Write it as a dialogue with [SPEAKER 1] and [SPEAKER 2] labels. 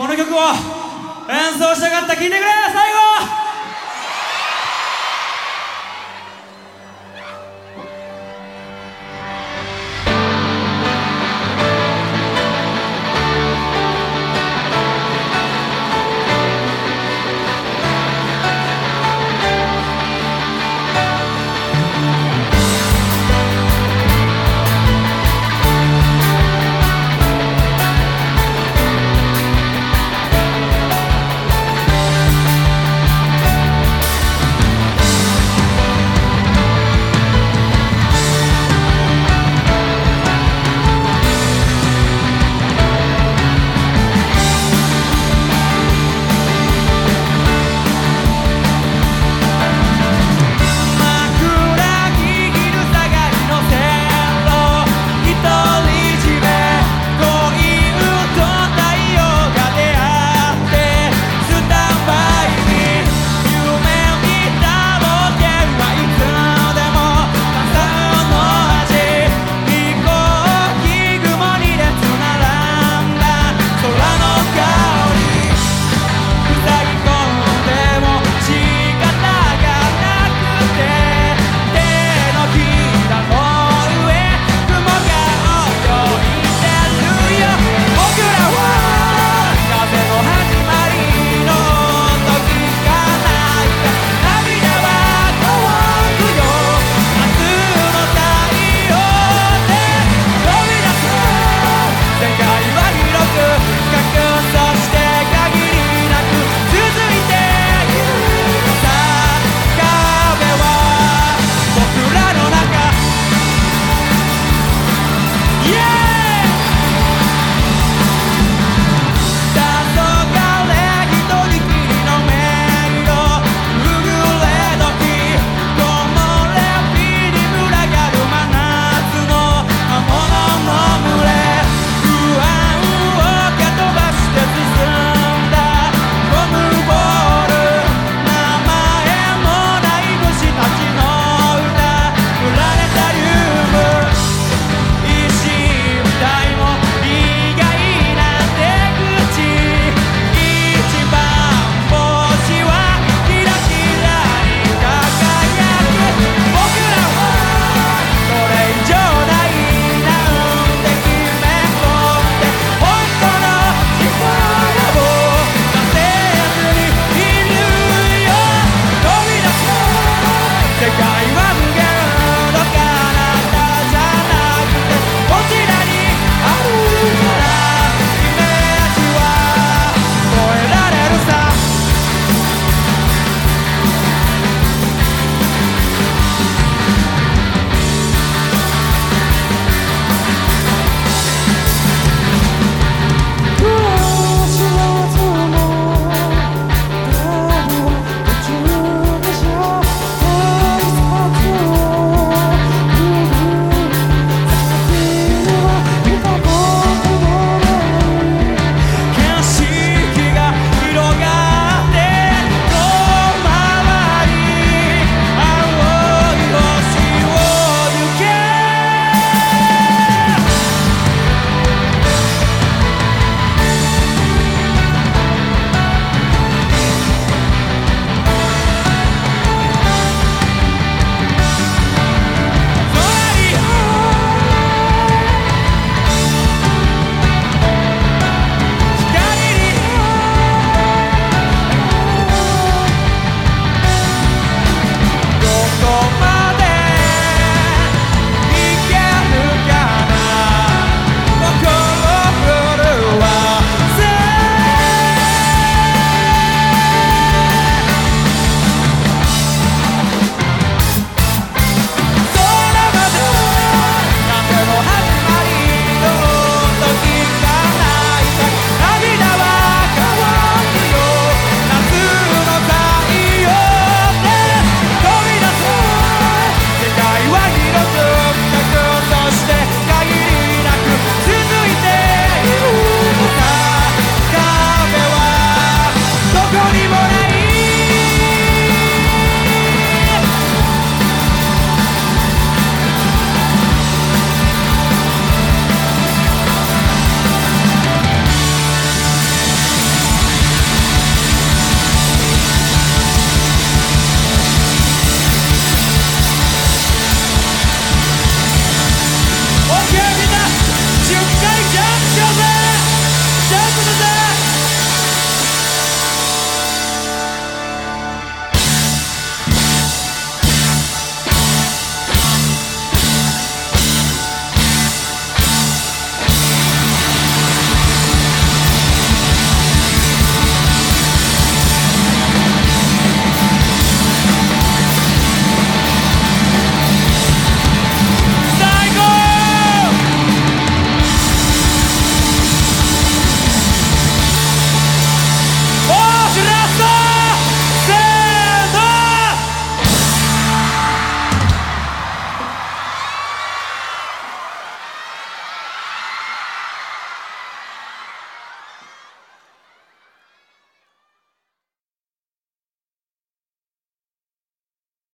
[SPEAKER 1] この曲を演奏したかった聞いてくれ最後